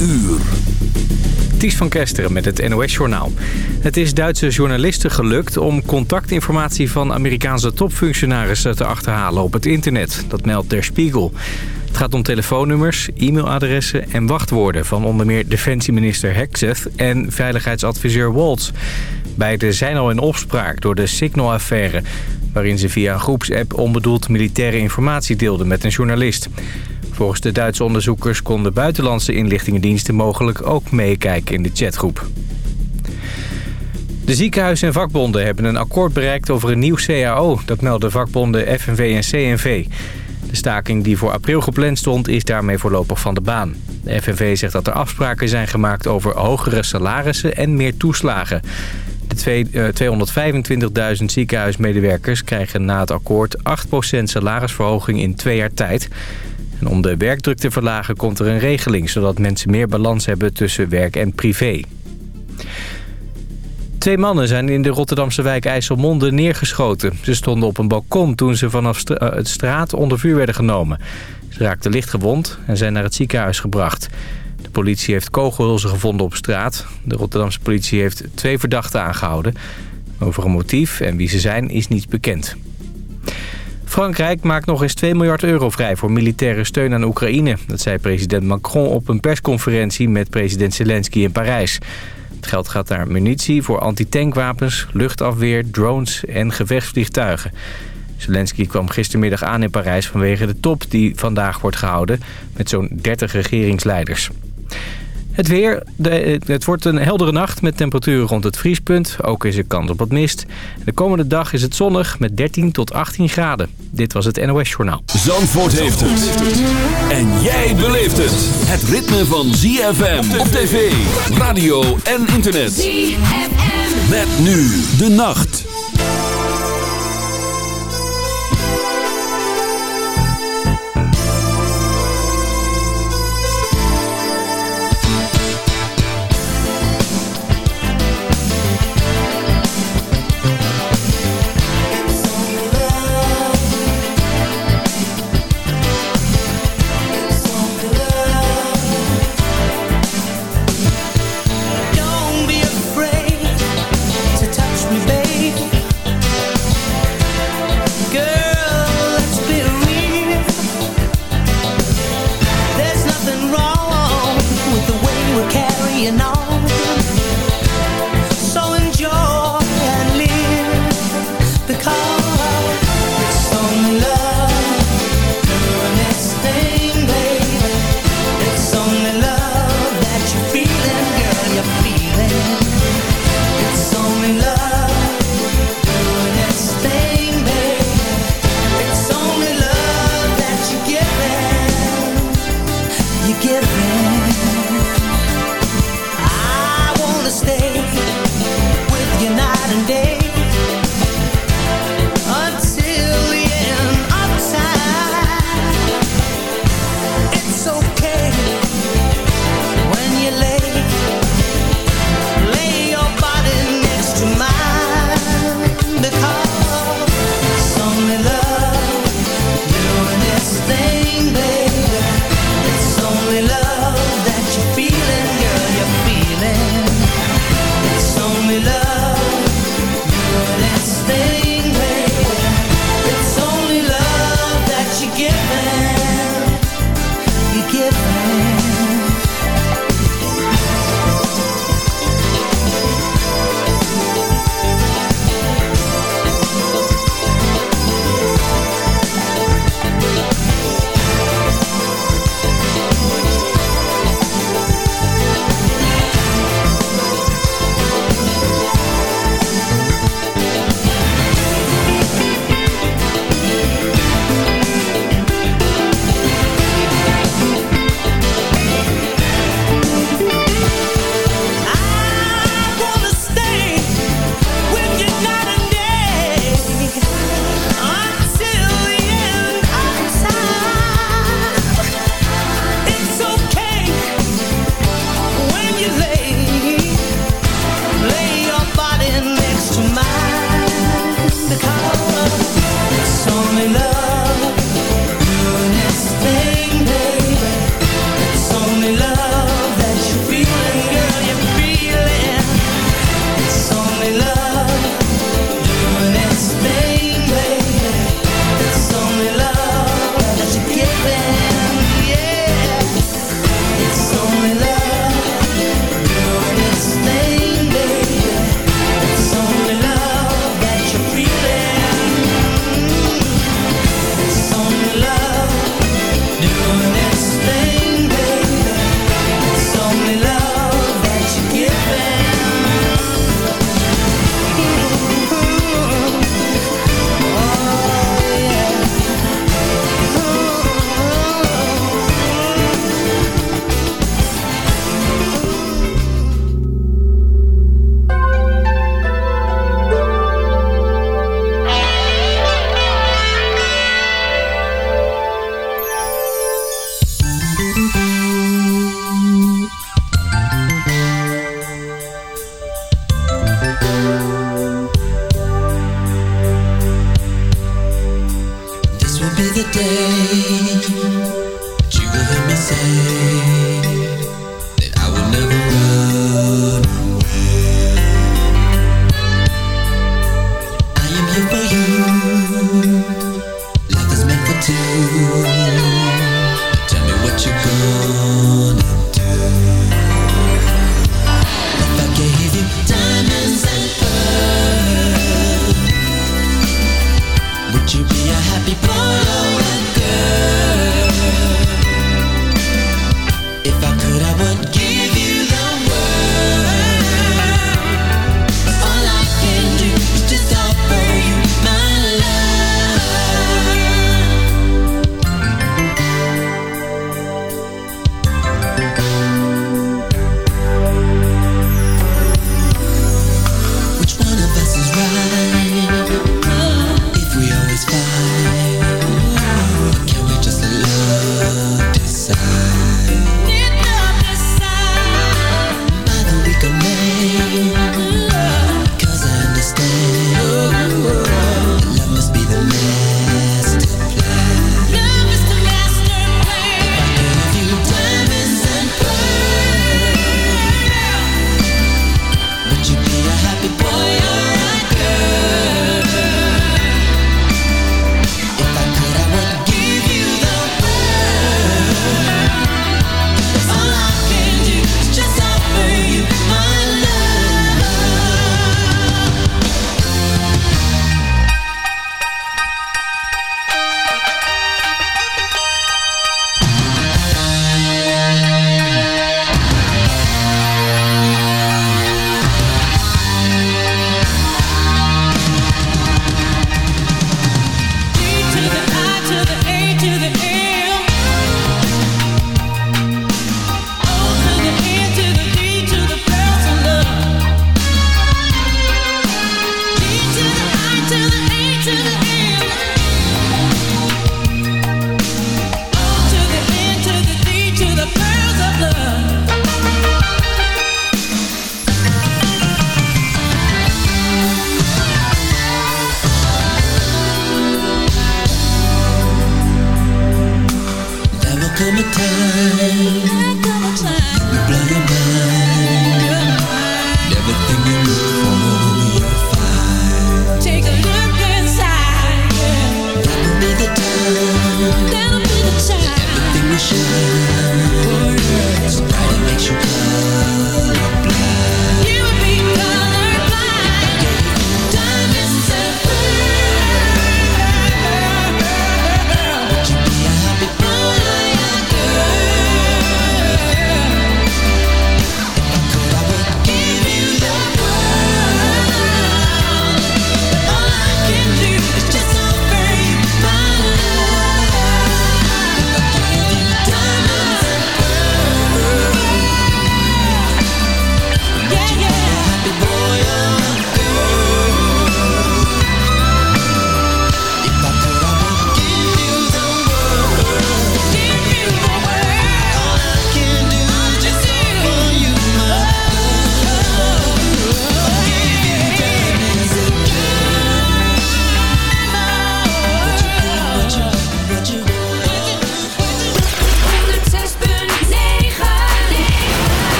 uur. Van Kesteren met het NOS-journaal. Het is Duitse journalisten gelukt om contactinformatie van Amerikaanse topfunctionarissen te achterhalen op het internet. Dat meldt Der Spiegel. Het gaat om telefoonnummers, e-mailadressen en wachtwoorden van onder meer defensieminister Hegseth en veiligheidsadviseur Waltz. Beide zijn al in opspraak door de Signal-affaire, waarin ze via een groepsapp onbedoeld militaire informatie deelden met een journalist. Volgens de Duitse onderzoekers konden buitenlandse inlichtingendiensten mogelijk ook meekijken in de chatgroep. De ziekenhuizen en vakbonden hebben een akkoord bereikt over een nieuw CAO. Dat melden vakbonden FNV en CNV. De staking die voor april gepland stond is daarmee voorlopig van de baan. De FNV zegt dat er afspraken zijn gemaakt over hogere salarissen en meer toeslagen. De 225.000 ziekenhuismedewerkers krijgen na het akkoord 8% salarisverhoging in twee jaar tijd. En om de werkdruk te verlagen komt er een regeling... zodat mensen meer balans hebben tussen werk en privé. Twee mannen zijn in de Rotterdamse wijk IJsselmonde neergeschoten. Ze stonden op een balkon toen ze vanaf het straat onder vuur werden genomen. Ze raakten licht gewond en zijn naar het ziekenhuis gebracht. De politie heeft kogelhulzen gevonden op straat. De Rotterdamse politie heeft twee verdachten aangehouden. Over een motief en wie ze zijn is niet bekend. Frankrijk maakt nog eens 2 miljard euro vrij voor militaire steun aan Oekraïne. Dat zei president Macron op een persconferentie met president Zelensky in Parijs. Het geld gaat naar munitie voor antitankwapens, luchtafweer, drones en gevechtsvliegtuigen. Zelensky kwam gistermiddag aan in Parijs vanwege de top die vandaag wordt gehouden met zo'n 30 regeringsleiders. Het weer. De, het wordt een heldere nacht met temperaturen rond het vriespunt. Ook is er kans op wat mist. De komende dag is het zonnig met 13 tot 18 graden. Dit was het NOS Journaal. Zandvoort heeft het. En jij beleeft het. Het ritme van ZFM op tv, radio en internet. ZFM. Met nu de nacht.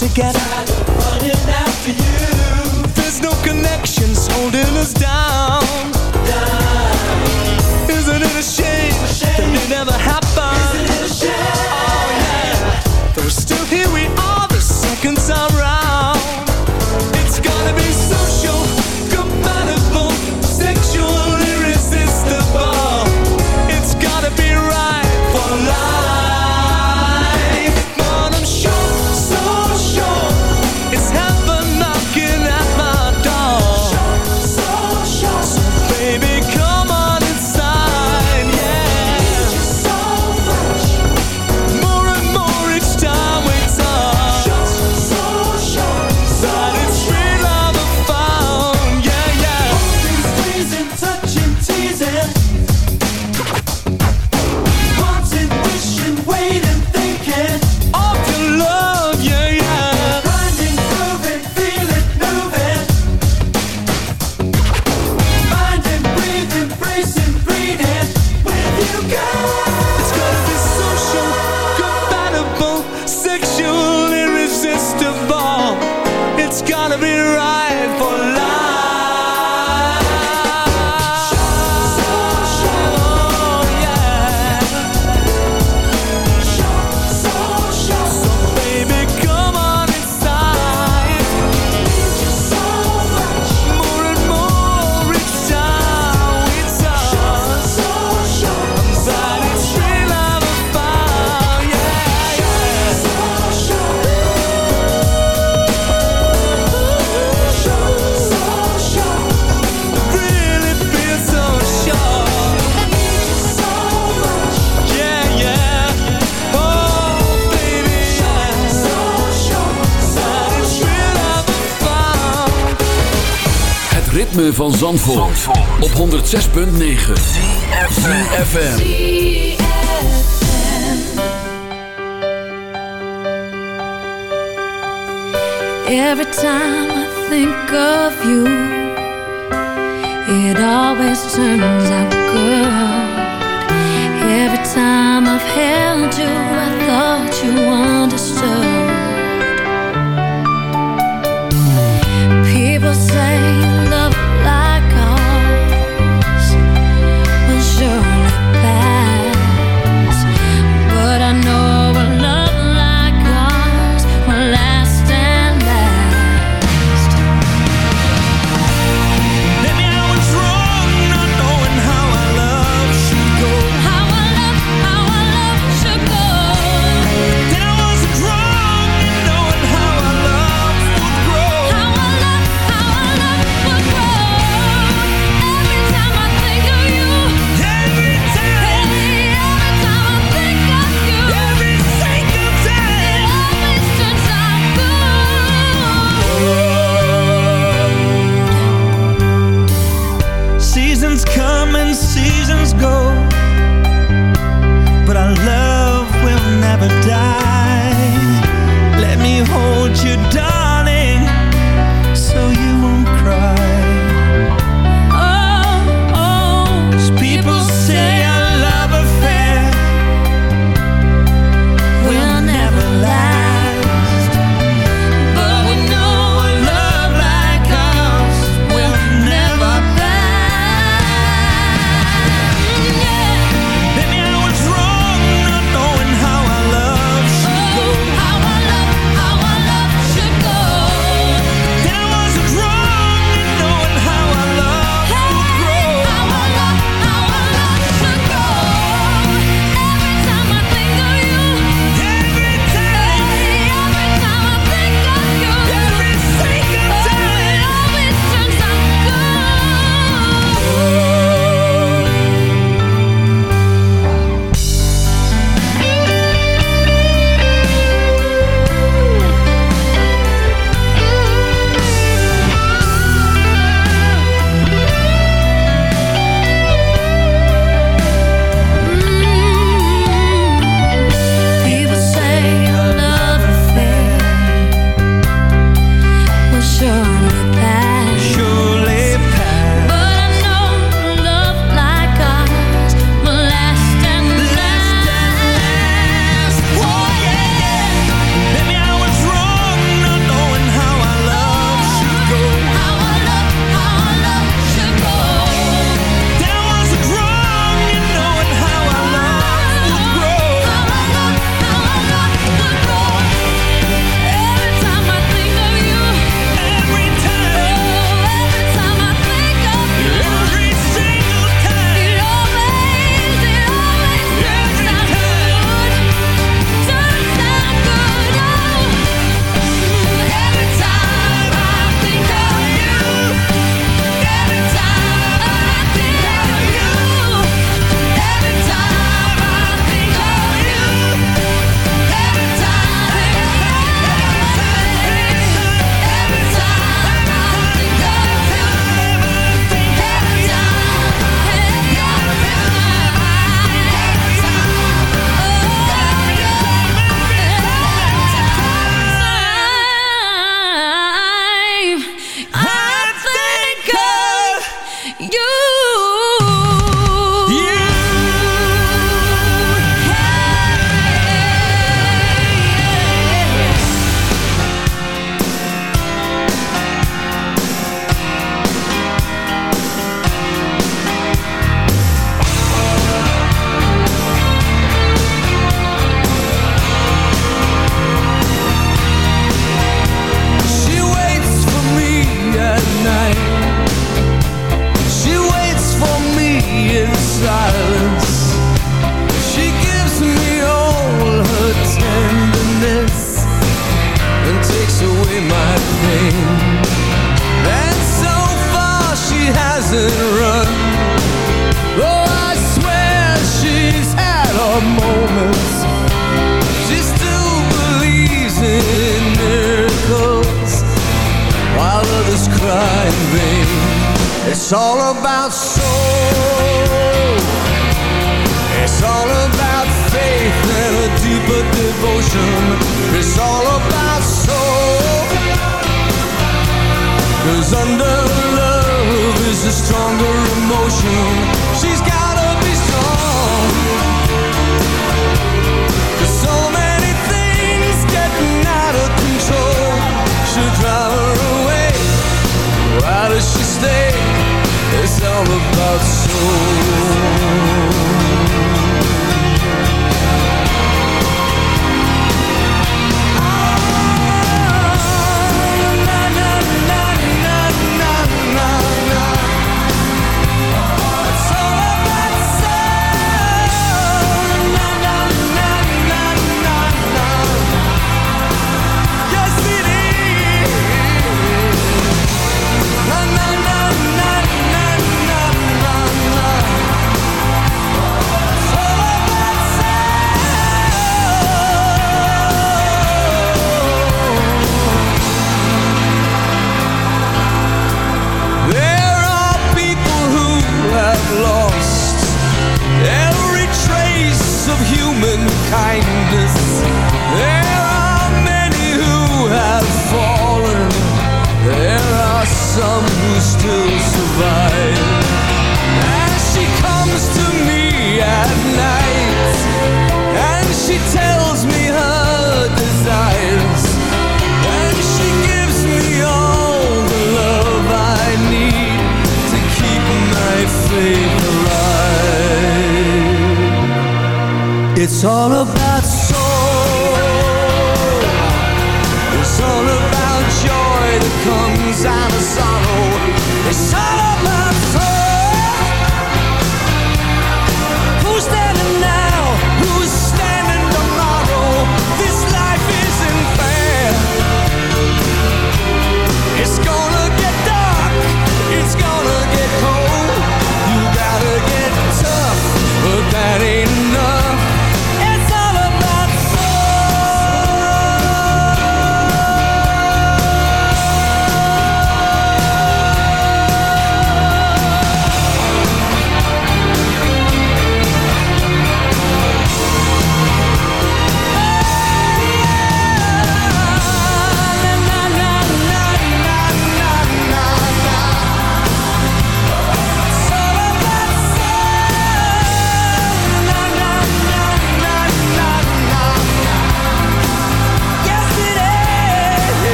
together. There's no connections holding us van Zandvoort, op 106.9 CFFM Every time I think of you It always turns out good. Every time I've held you I thought you understood. People say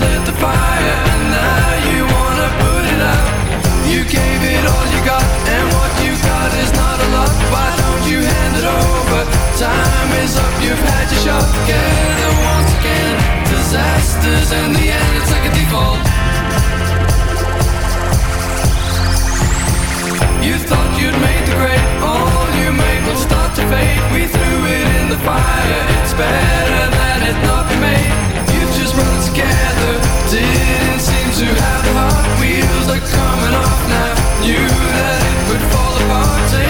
the fire and now you wanna put it out You gave it all you got and what you got is not a lot. Why don't you hand it over? Time is up, you've had your shot. Together once again, disasters in the end It's like a default. You thought you'd made the grade All you made will start to fade. We threw it in the fire It's better that it not be made. Coming off now, knew that it would fall apart.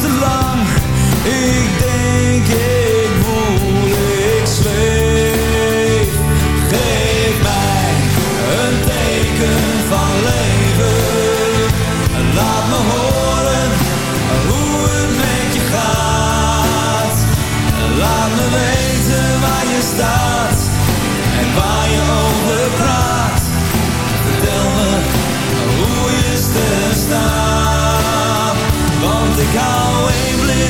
te lang, ik denk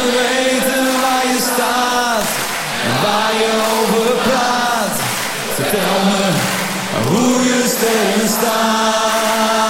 Me weten waar je staat en waar je over praat. Vertel me hoe je sterren staan.